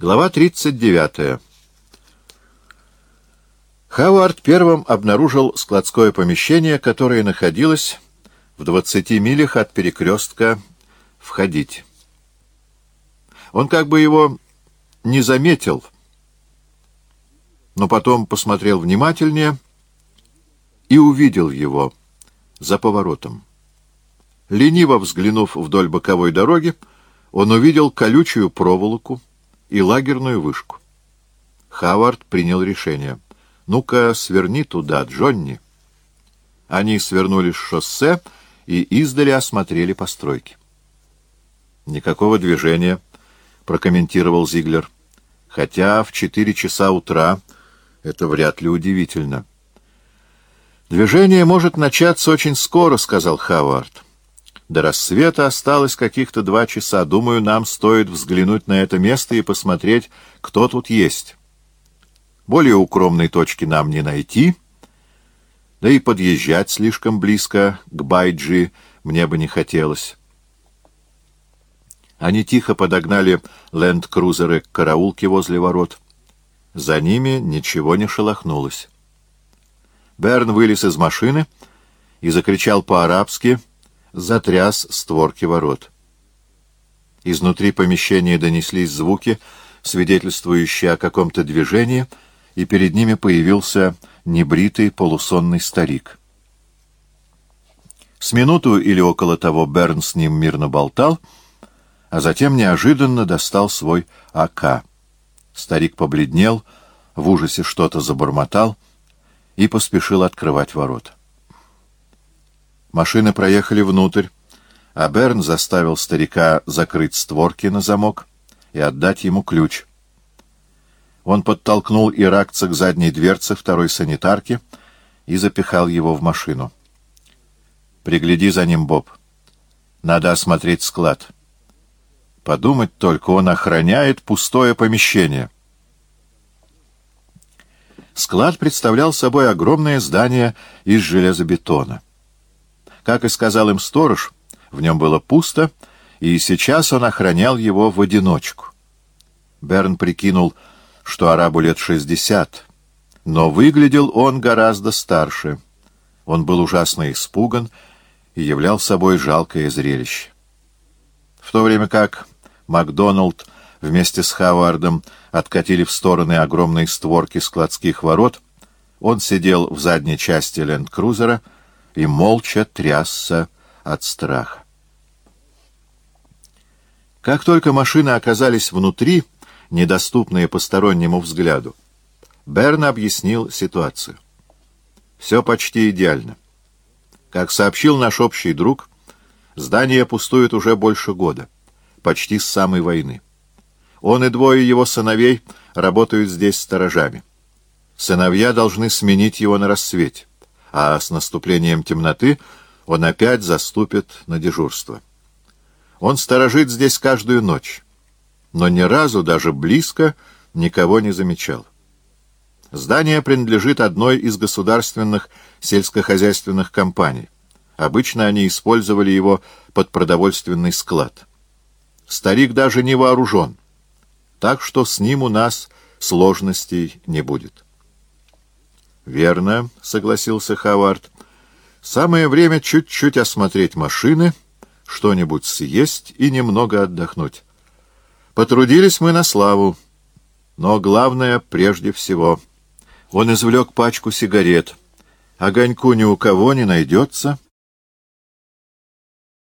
Глава 39. Хауард первым обнаружил складское помещение, которое находилось в 20 милях от перекрестка «Входить». Он как бы его не заметил, но потом посмотрел внимательнее и увидел его за поворотом. Лениво взглянув вдоль боковой дороги, он увидел колючую проволоку, и лагерную вышку. Хавард принял решение. «Ну-ка, сверни туда, Джонни». Они свернули с шоссе и издали осмотрели постройки. «Никакого движения», — прокомментировал Зиглер. «Хотя в четыре часа утра это вряд ли удивительно». «Движение может начаться очень скоро», — сказал Хавард. До рассвета осталось каких-то два часа. Думаю, нам стоит взглянуть на это место и посмотреть, кто тут есть. Более укромной точки нам не найти, да и подъезжать слишком близко к Байджи мне бы не хотелось. Они тихо подогнали ленд-крузеры к караулке возле ворот. За ними ничего не шелохнулось. Берн вылез из машины и закричал по-арабски — затряс створки ворот. Изнутри помещения донеслись звуки, свидетельствующие о каком-то движении, и перед ними появился небритый полусонный старик. С минуту или около того Берн с ним мирно болтал, а затем неожиданно достал свой АК. Старик побледнел, в ужасе что-то забормотал и поспешил открывать ворота. Машины проехали внутрь, а Берн заставил старика закрыть створки на замок и отдать ему ключ. Он подтолкнул иракца к задней дверце второй санитарки и запихал его в машину. «Пригляди за ним, Боб. Надо осмотреть склад. Подумать только, он охраняет пустое помещение». Склад представлял собой огромное здание из железобетона. Как и сказал им сторож, в нем было пусто, и сейчас он охранял его в одиночку. Берн прикинул, что арабу лет шестьдесят, но выглядел он гораздо старше. Он был ужасно испуган и являл собой жалкое зрелище. В то время как Макдоналд вместе с Хавардом откатили в стороны огромные створки складских ворот, он сидел в задней части ленд-крузера — и молча трясся от страха. Как только машины оказались внутри, недоступные постороннему взгляду, Берн объяснил ситуацию. Все почти идеально. Как сообщил наш общий друг, здание пустует уже больше года, почти с самой войны. Он и двое его сыновей работают здесь сторожами. Сыновья должны сменить его на рассвете а с наступлением темноты он опять заступит на дежурство. Он сторожит здесь каждую ночь, но ни разу даже близко никого не замечал. Здание принадлежит одной из государственных сельскохозяйственных компаний. Обычно они использовали его под продовольственный склад. Старик даже не вооружен, так что с ним у нас сложностей не будет. «Верно», — согласился Хавард. «Самое время чуть-чуть осмотреть машины, что-нибудь съесть и немного отдохнуть. Потрудились мы на славу, но главное прежде всего. Он извлек пачку сигарет. Огоньку ни у кого не найдется».